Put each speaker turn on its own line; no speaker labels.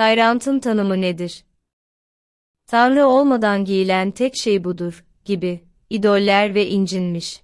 Tayrantın tanımı nedir? Tanrı olmadan giyilen tek şey budur, gibi, idoller ve incinmiş.